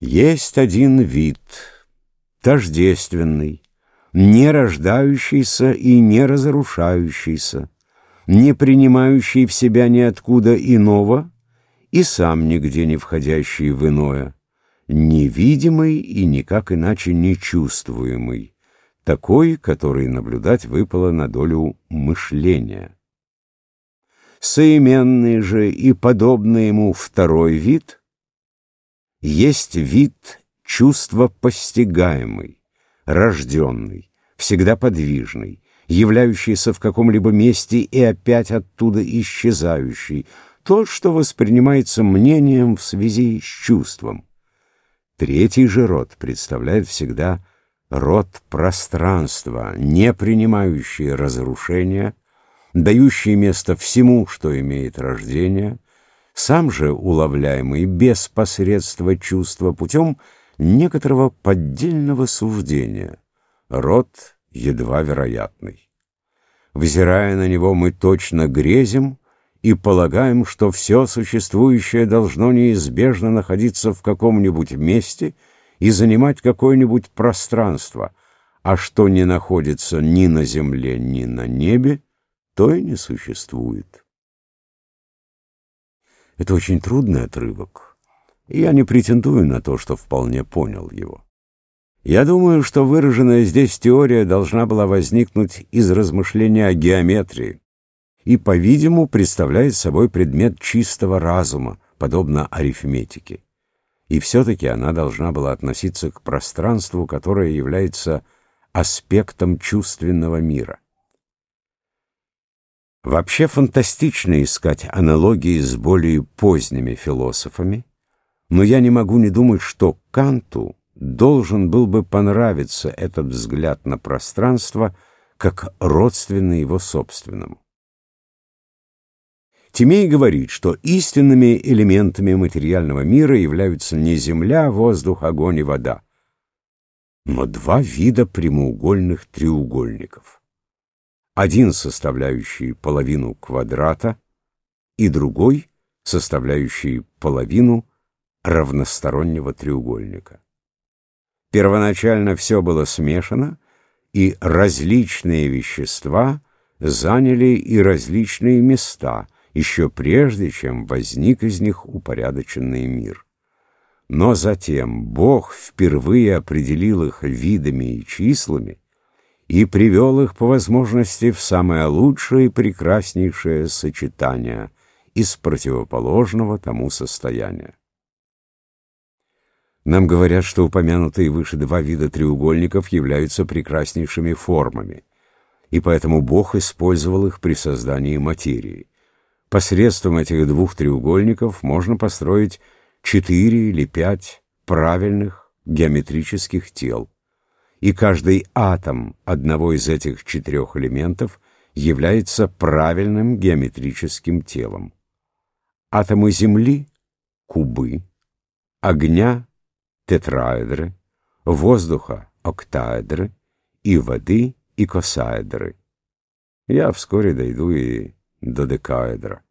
Есть один вид, тождественный, не рождающийся и не разрушающийся, не принимающий в себя ниоткуда иного и сам нигде не входящий в иное, невидимый и никак иначе не чувствуемый, такой, который наблюдать выпало на долю мышления. Соименный же и подобный ему второй вид — есть вид чувства постигаемый, рожденный, всегда подвижный, являющийся в каком-либо месте и опять оттуда исчезающий, тот, что воспринимается мнением в связи с чувством. Третий же род представляет всегда род пространства, не принимающий разрушения, дающий место всему, что имеет рождение — сам же уловляемый без посредства чувства путем некоторого поддельного суждения, род едва вероятный. Взирая на него, мы точно грезим и полагаем, что все существующее должно неизбежно находиться в каком-нибудь месте и занимать какое-нибудь пространство, а что не находится ни на земле, ни на небе, то и не существует. Это очень трудный отрывок, и я не претендую на то, что вполне понял его. Я думаю, что выраженная здесь теория должна была возникнуть из размышления о геометрии и, по-видимому, представляет собой предмет чистого разума, подобно арифметике. И все-таки она должна была относиться к пространству, которое является аспектом чувственного мира. Вообще фантастично искать аналогии с более поздними философами, но я не могу не думать, что Канту должен был бы понравиться этот взгляд на пространство как родственный его собственному. Тимей говорит, что истинными элементами материального мира являются не земля, воздух, огонь и вода, но два вида прямоугольных треугольников один составляющий половину квадрата и другой составляющий половину равностороннего треугольника. Первоначально все было смешано, и различные вещества заняли и различные места, еще прежде, чем возник из них упорядоченный мир. Но затем Бог впервые определил их видами и числами, и привел их по возможности в самое лучшее и прекраснейшее сочетание из противоположного тому состояния. Нам говорят, что упомянутые выше два вида треугольников являются прекраснейшими формами, и поэтому Бог использовал их при создании материи. Посредством этих двух треугольников можно построить четыре или пять правильных геометрических тел и каждый атом одного из этих четырех элементов является правильным геометрическим телом. Атомы Земли — кубы, огня — тетраэдры, воздуха — октаэдры и воды — икосаэдры. Я вскоре дойду и до декаэдра.